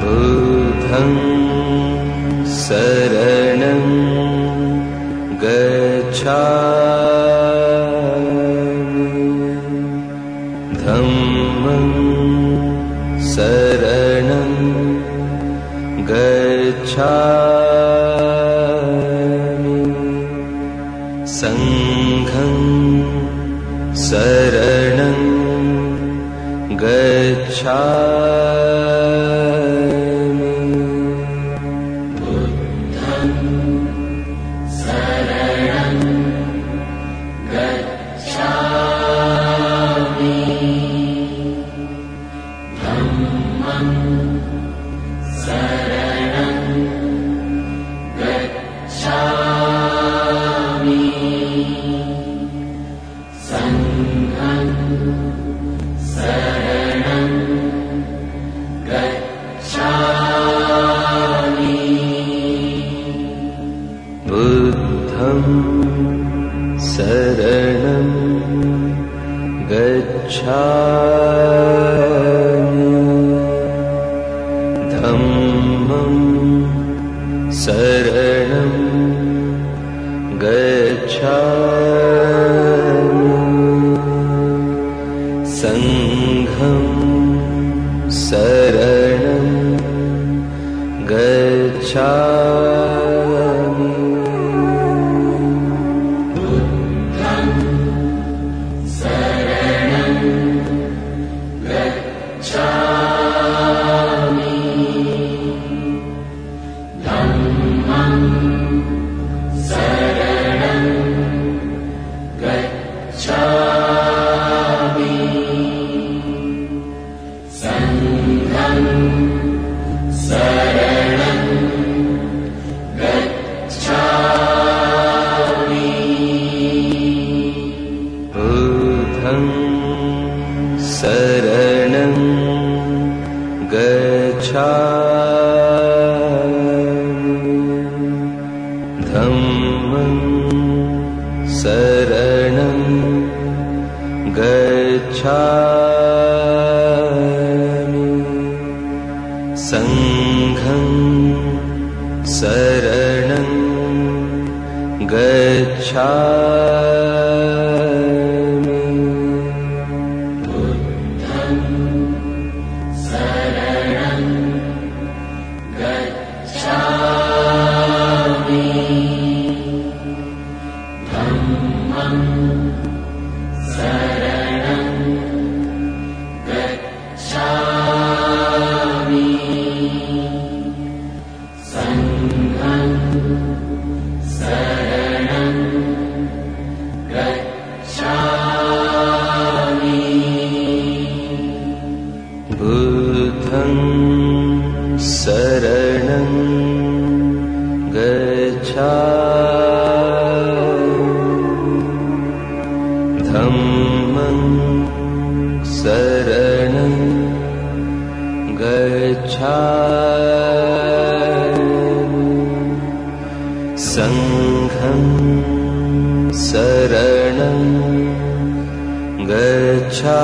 बुद्धं शरणं गच्छा धम्मं शरणं गच्छा सङ्घं शरणं गच्छा सङ्घं सङ्घं शरणं गच्छा शरणं गच्छा धम्मं शरणं गच्छा सङ्घं शरणं गच्छा